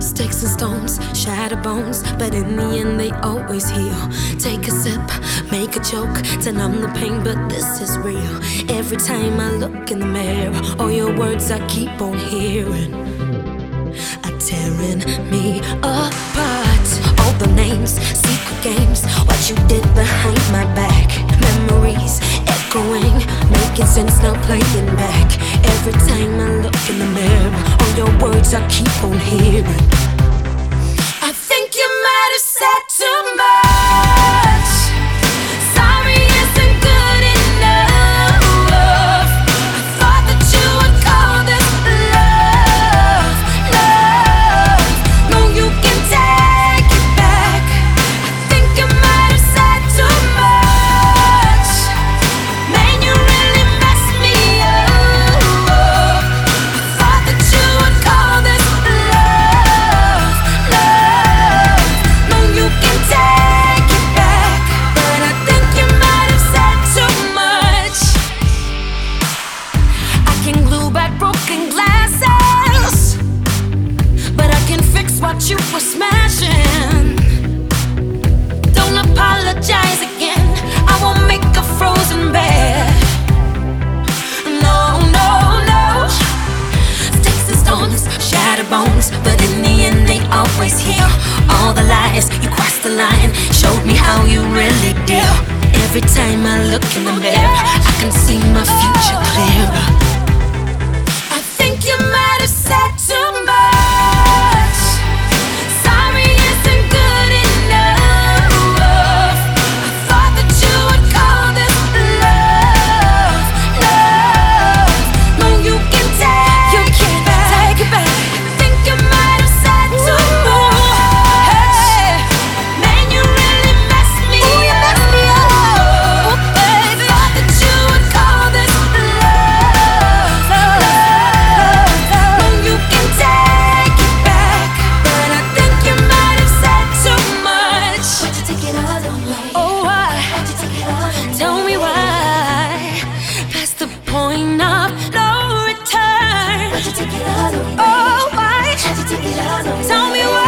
Sticks and stones, shatter bones, but in the end they always heal. Take a sip, make a joke to numb the pain, but this is real. Every time I look in the mirror, all your words I keep on hearing are tearing me apart. All the names, secret games, what you did making sense now playing back. Every time I look in the mirror, all your words I keep on hearing. I think you might have said too much. Smashing. Don't apologize again. I won't make a frozen bed. No, no, no. Sticks and stones, shatter bones, but in the end they always heal. All the lies, you crossed the line, showed me how you really deal. Every time I look in the mirror, I can see my future clearer. Tell me what.